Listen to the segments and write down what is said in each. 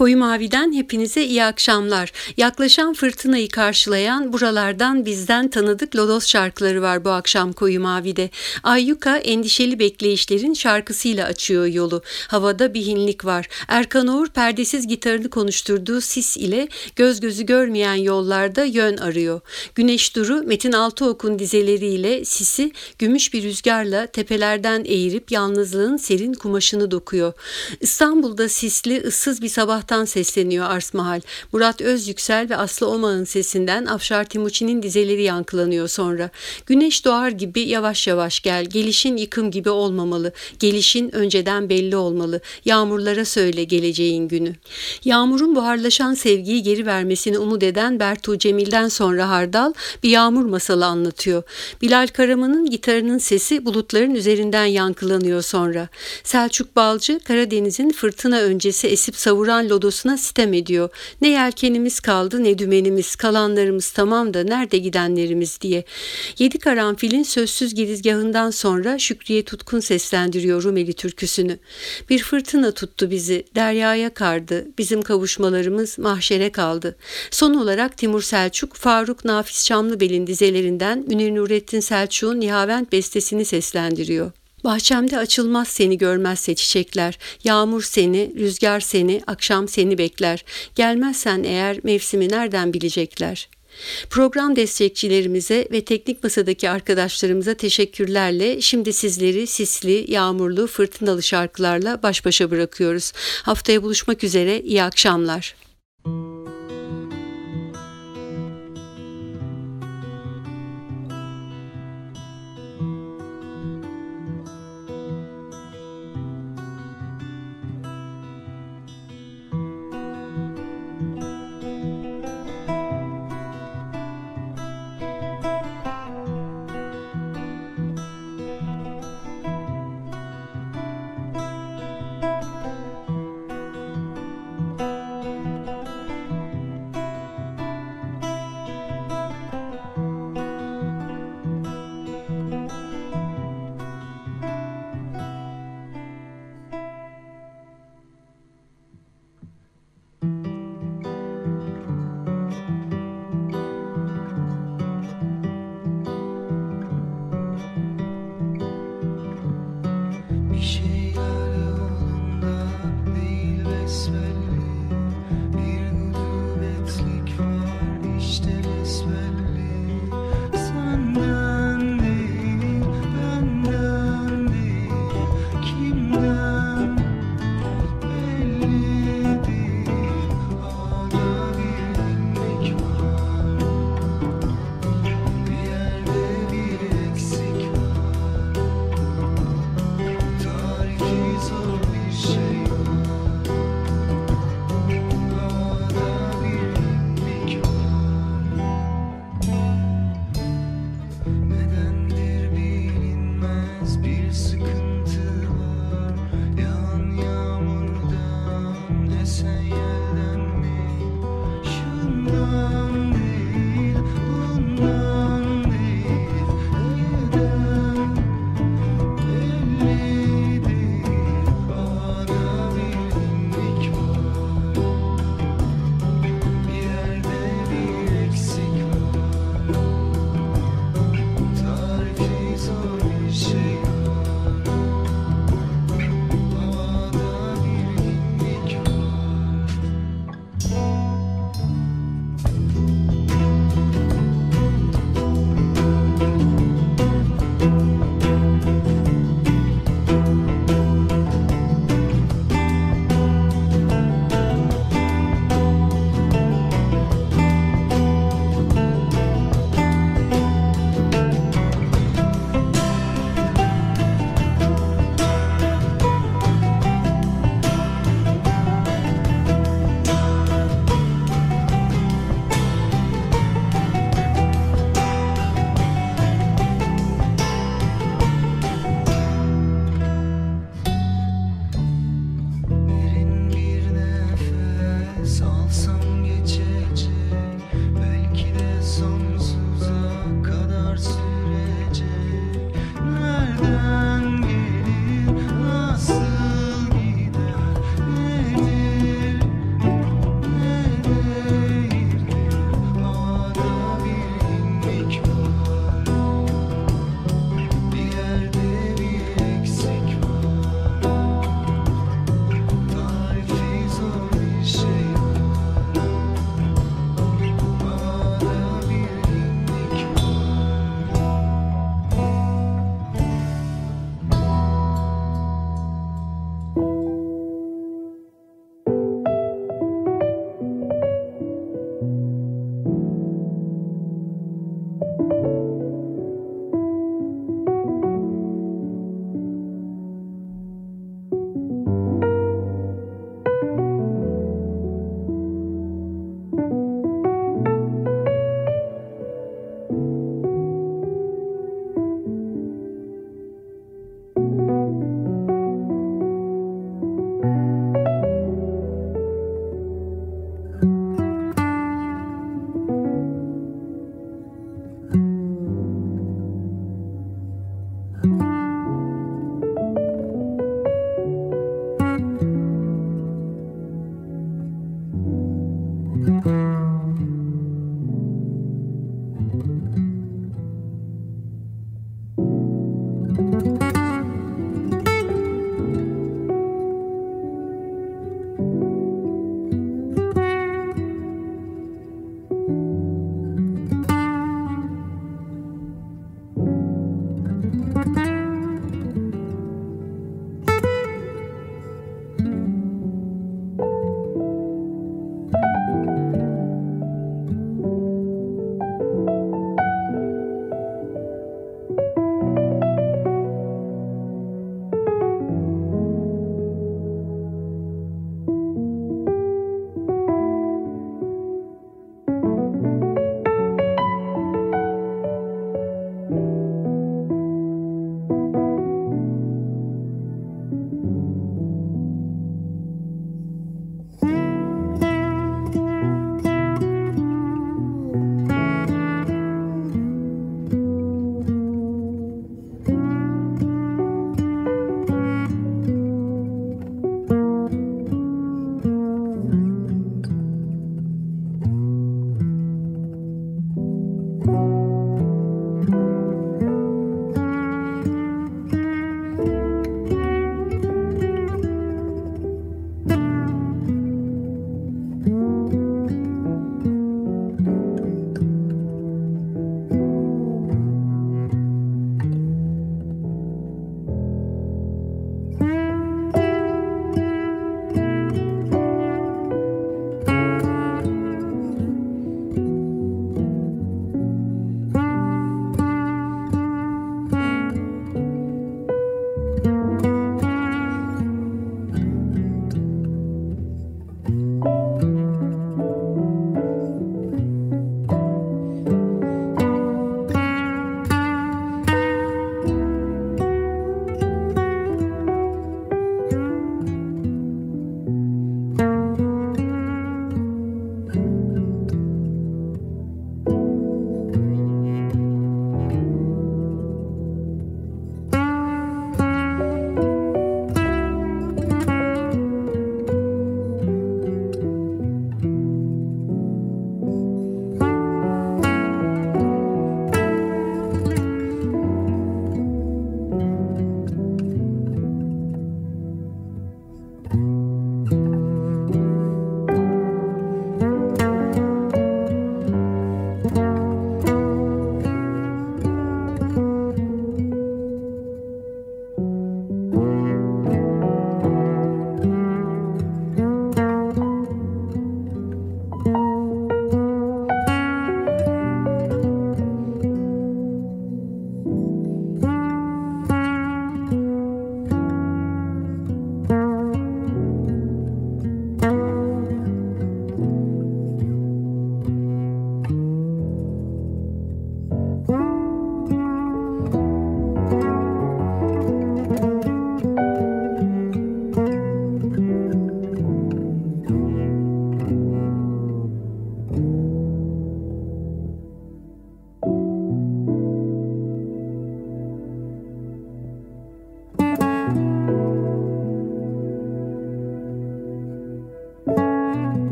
Koyu Mavi'den hepinize iyi akşamlar. Yaklaşan fırtınayı karşılayan buralardan bizden tanıdık Lodos şarkıları var bu akşam Koyu Mavi'de. Ayyuka endişeli bekleyişlerin şarkısıyla açıyor yolu. Havada bir hinlik var. Erkan Oğur perdesiz gitarını konuşturduğu sis ile göz gözü görmeyen yollarda yön arıyor. Güneş Duru Metin Altıok'un dizeleriyle sisi gümüş bir rüzgarla tepelerden eğirip yalnızlığın serin kumaşını dokuyor. İstanbul'da sisli ıssız bir sabah Uzaktan sesleniyor Ars Mahal. Murat Özyüksel ve Aslı Oma'nın sesinden Afşar Timuçin'in dizeleri yankılanıyor sonra. Güneş doğar gibi yavaş yavaş gel. Gelişin yıkım gibi olmamalı. Gelişin önceden belli olmalı. Yağmurlara söyle geleceğin günü. Yağmurun buharlaşan sevgiyi geri vermesini umut eden Bertu Cemil'den sonra Hardal bir yağmur masalı anlatıyor. Bilal Karaman'ın gitarının sesi bulutların üzerinden yankılanıyor sonra. Selçuk Balcı Karadeniz'in fırtına öncesi esip savuran lodosuna sitem ediyor. Ne yelkenimiz kaldı ne dümenimiz, kalanlarımız tamam da nerede gidenlerimiz diye. Yedi Karanfil'in sözsüz girizgahından sonra Şükriye Tutkun seslendiriyor Rumeli türküsünü. Bir fırtına tuttu bizi, deryaya kardı, bizim kavuşmalarımız mahşere kaldı. Son olarak Timur Selçuk, Faruk Nafiz Çamlıbel'in dizelerinden Münir Nurettin Selçuk'un Nihavent bestesini seslendiriyor. Bahçemde açılmaz seni görmezse çiçekler, yağmur seni, rüzgar seni, akşam seni bekler. Gelmezsen eğer mevsimi nereden bilecekler?'' Program destekçilerimize ve teknik masadaki arkadaşlarımıza teşekkürlerle şimdi sizleri sisli, yağmurlu, fırtınalı şarkılarla baş başa bırakıyoruz. Haftaya buluşmak üzere, iyi akşamlar.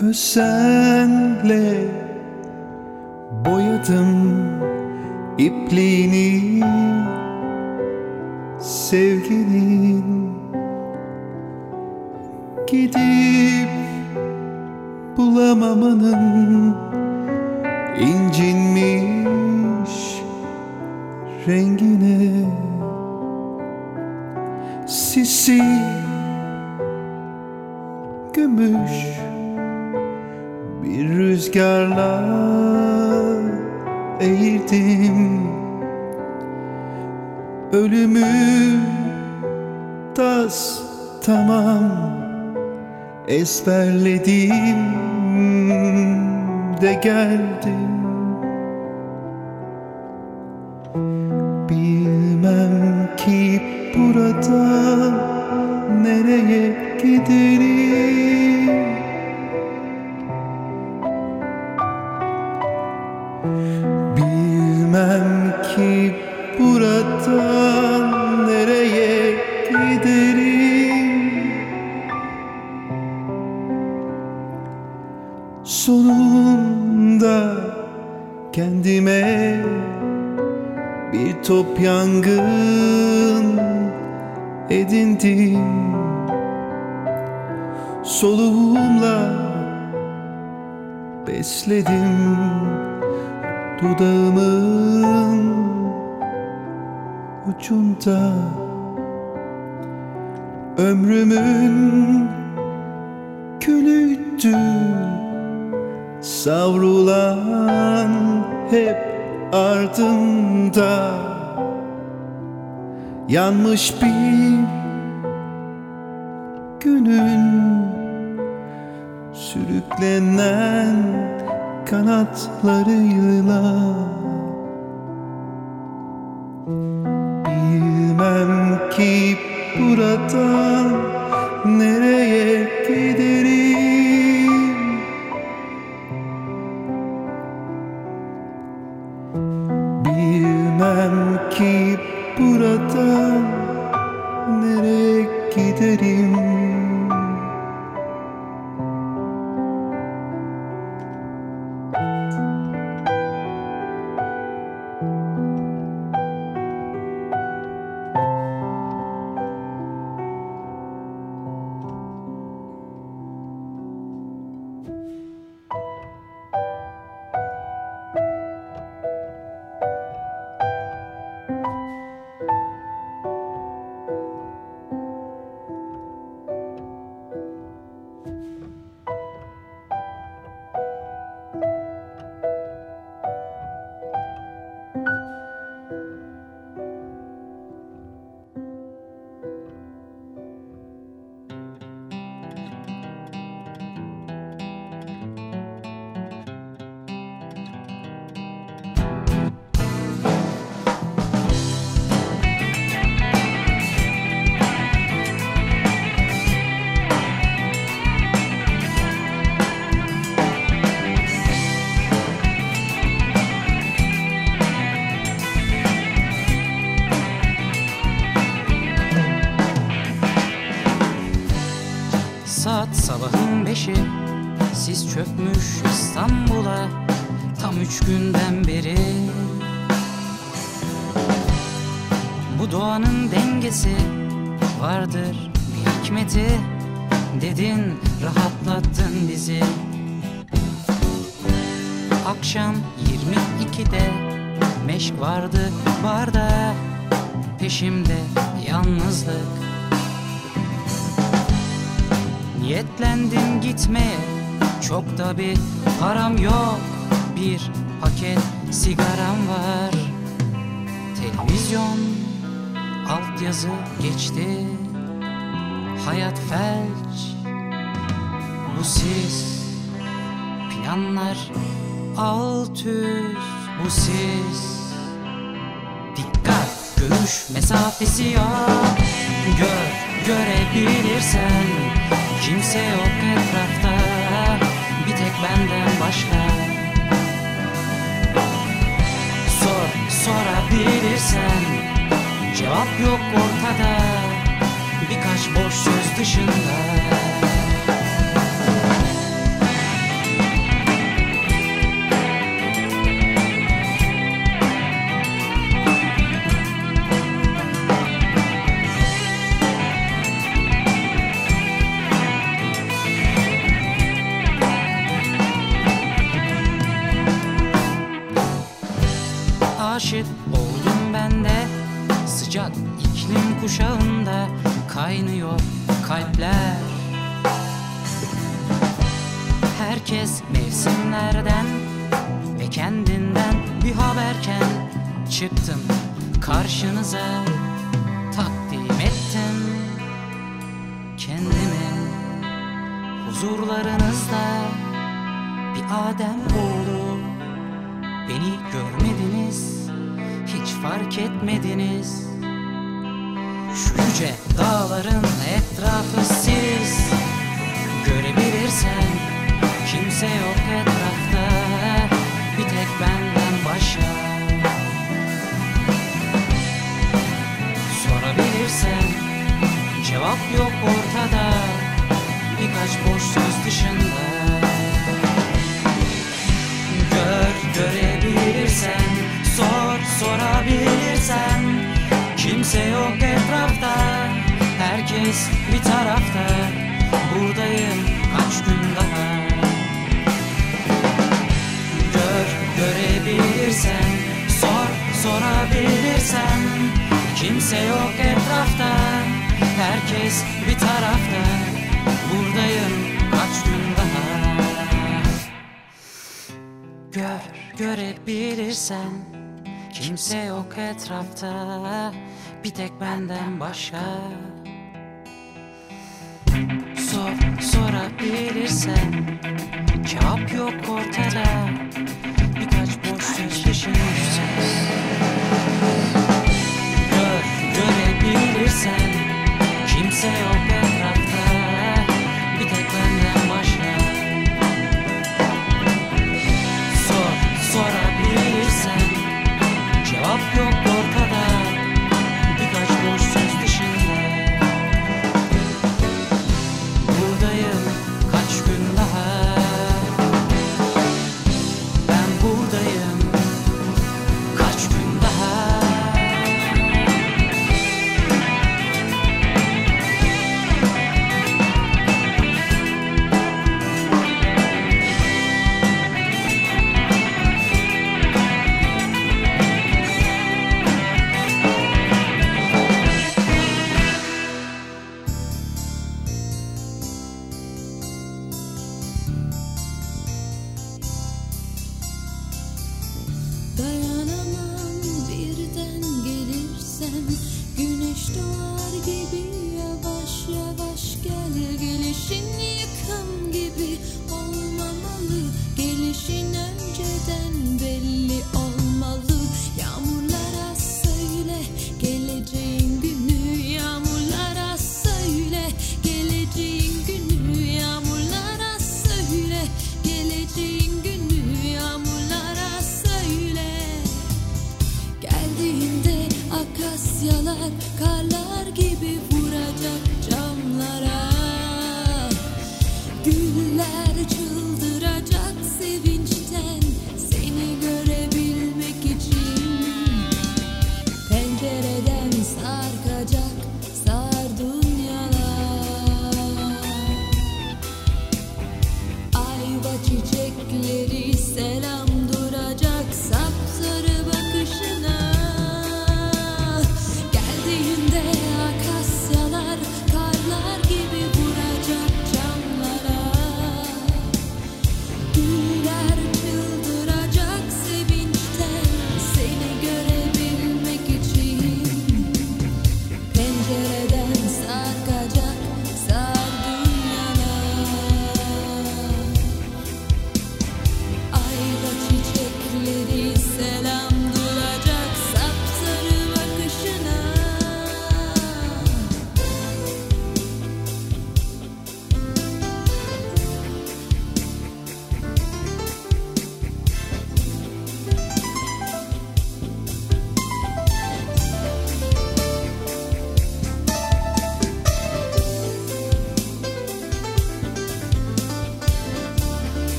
Özenle boyadım ipliğini sevginin Gidip bulamamanın incinmiş rengine sisi gümüş bir rüzgarla eğildim. Ölümü tas tamam ezberledim de geldim Ömrümün külüydü Savrulan hep ardında. Yanmış bir günün Sürüklenen kanatlarıyla Bilmem ki buradan nereye giderim? Bilmem ki buradan nereye giderim üç günden beri Bu doğanın dengesi Vardır bir hikmeti Dedin rahatlattın bizi. Akşam 22'de Meşk vardı barda Peşimde yalnızlık. Niyetlendim gitmeye Çok da bir param yok Bir paket sigaram var. Televizyon Altyazı geçti. Hayat felç Bu sis Planlar alt üst Bu sis Dikkat görüş mesafesi yok. Gör görebilirsen Kimse yok etrafta. Bir tek benden başka sorabilirsen Cevap yok ortada. Birkaç boş söz dışında sıcak iklim kuşağında kaynıyor kalpler. Herkes mevsimlerden ve kendinden bir haberken çıktım karşınıza. Takdim ettim kendimi. Huzurlarınızda bir Adem oğlu beni hiç fark etmediniz. Şu yüce dağların etrafı siz. Görebilirsen kimse yok etrafta. Bir tek benden başka. Sorabilirsen cevap yok ortada. Birkaç boş söz dışında. Gör görebilirsen sorabilirsen Kimse yok etrafta Herkes bir tarafta. Buradayım kaç gün daha? Gör görebilirsen Sor sorabilirsen Kimse yok etrafta Herkes bir tarafta. Buradayım kaç gün daha? Gör görebilirsen Kimse yok etrafta Bir tek benden başka. Sor sorabilirsen Cevap yok ortada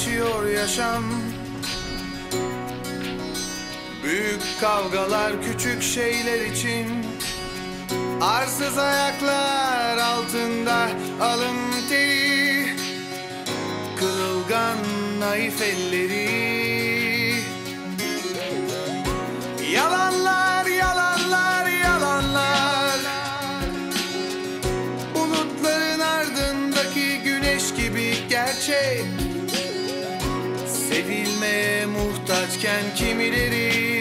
geçiyor yaşam. Büyük kavgalar küçük şeyler için Arsız ayaklar altında alın teri Kırılgan naif elleri muhtaçken kimileri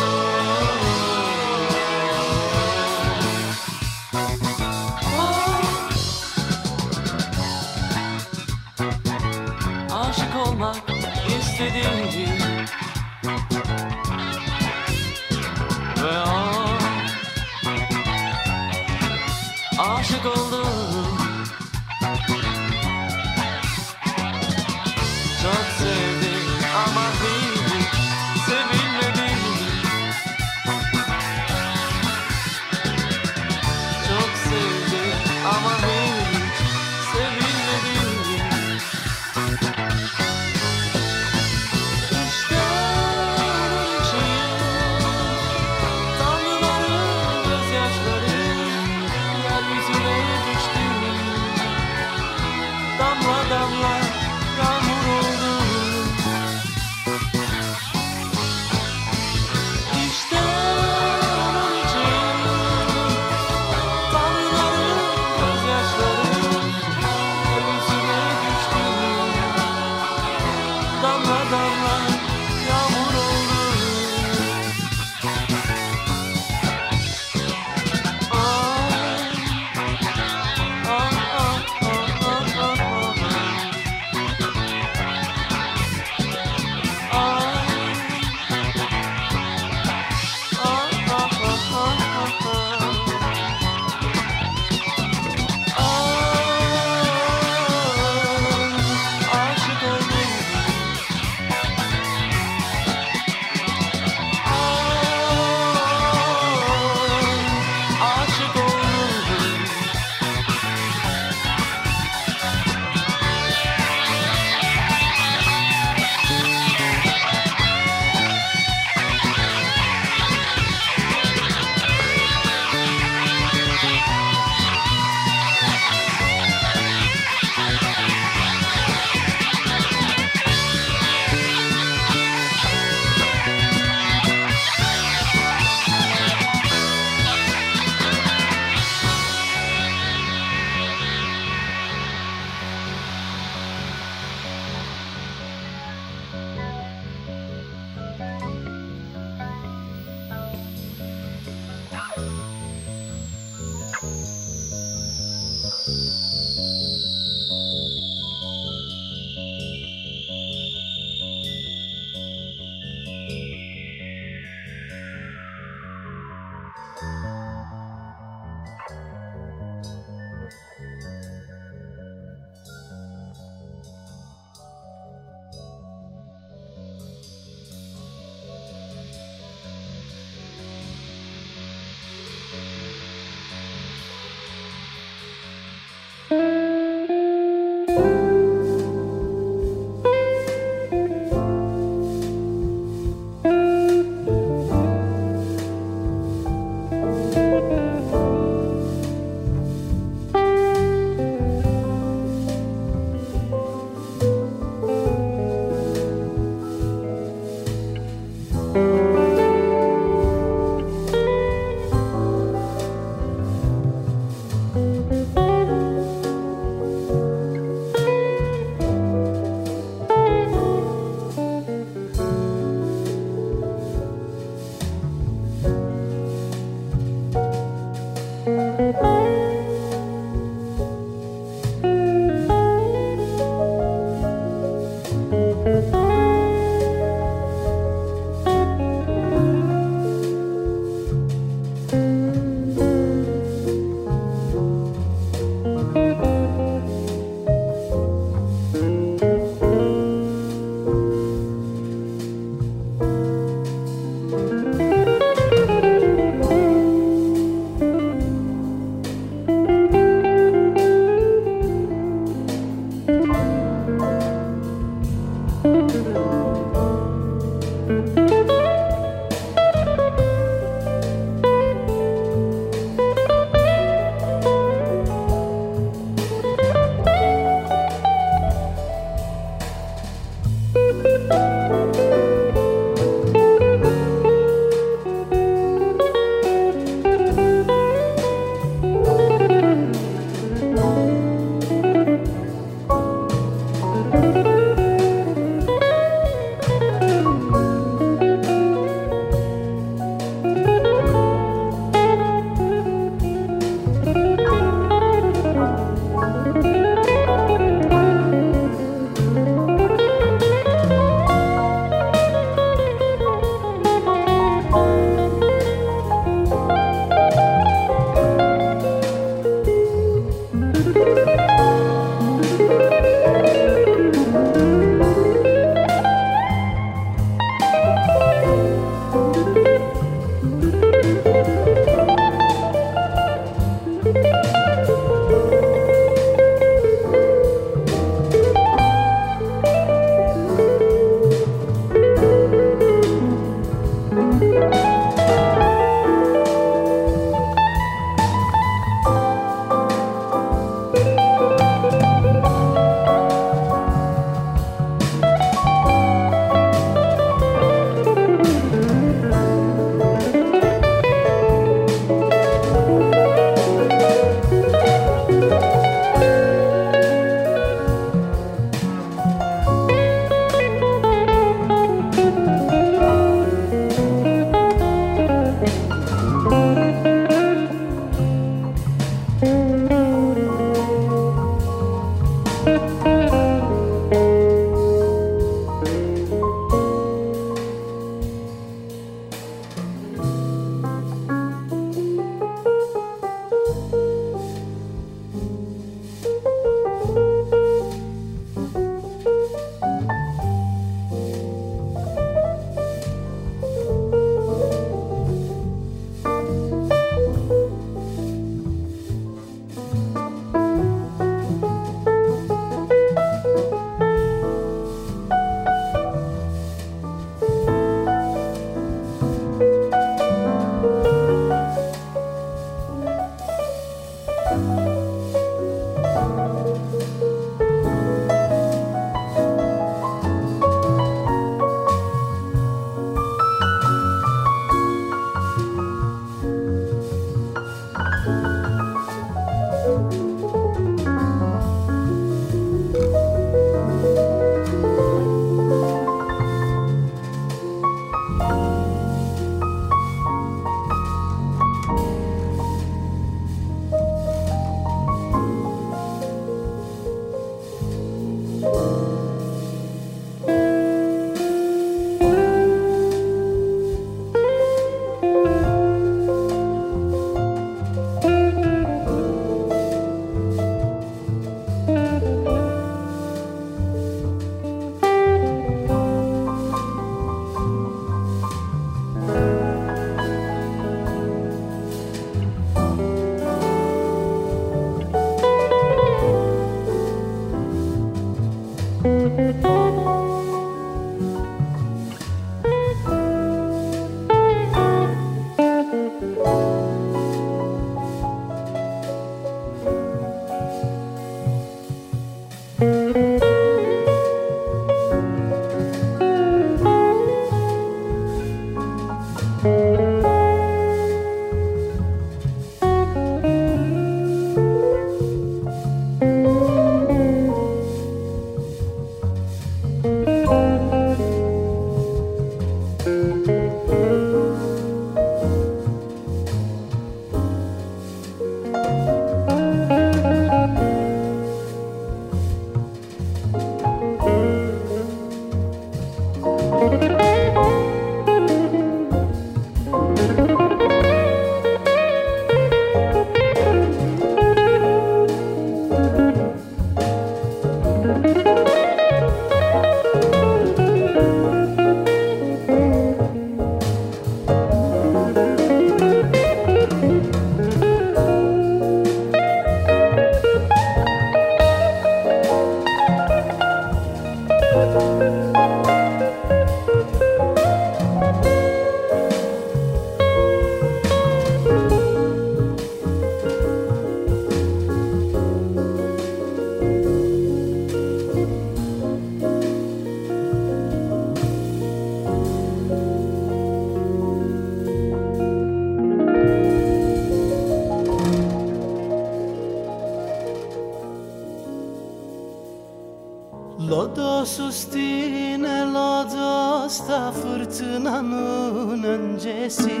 Lodos üstüne lodos da fırtınanın öncesi.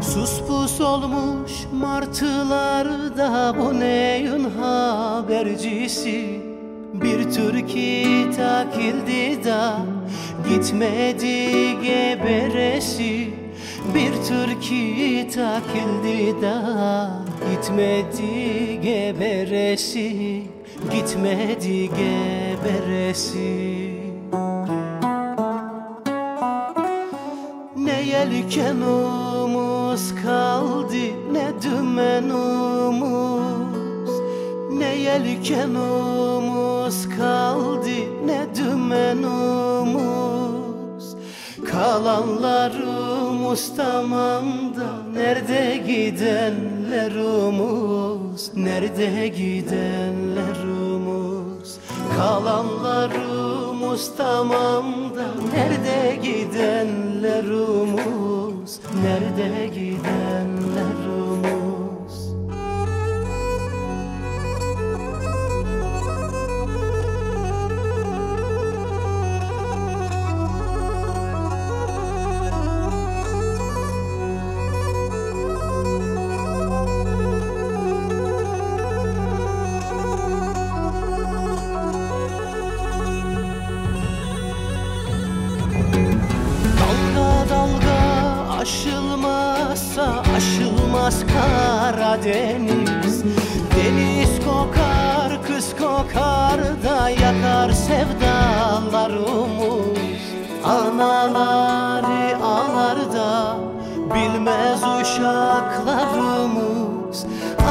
Sus pus olmuş martılarda bu neyin habercisi? Bir türkü takildi da gitmedi geberesi. Bir türkü takildi da gitmedi geberesi. Gitmedi geberesi. Ne yelkenumuz kaldı ne dümenumuz Ne yelkenumuz kaldı ne dümenumuz Kalanlarımız tamamda Nerede gidenlerumuz Nerede gidenlerumuz Kalanlarımız tamamda Nerede gidenlerumuz Nerede gidenlerumuz aşılmaz Karadeniz. Deniz kokar, kız kokar da yakar sevdalarımız Anaları ağlar da bilmez uşaklarımız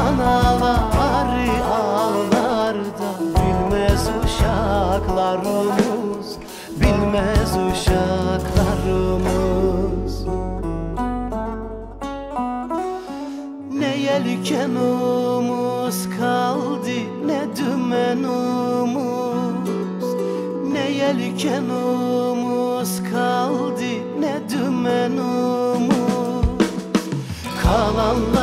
Anaları ağlar da bilmez uşaklarımız Bilmez uşaklarımız yelkenumuz kaldı ne dümenumuz Ne yelkenumuz kaldı ne dümenumuz Kalanlarımız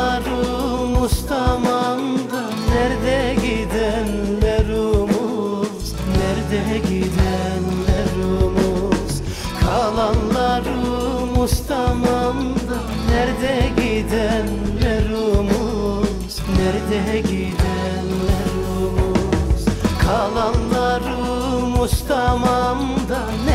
Nerede gidenlerumuz Kalanlarımız tamamda Nerede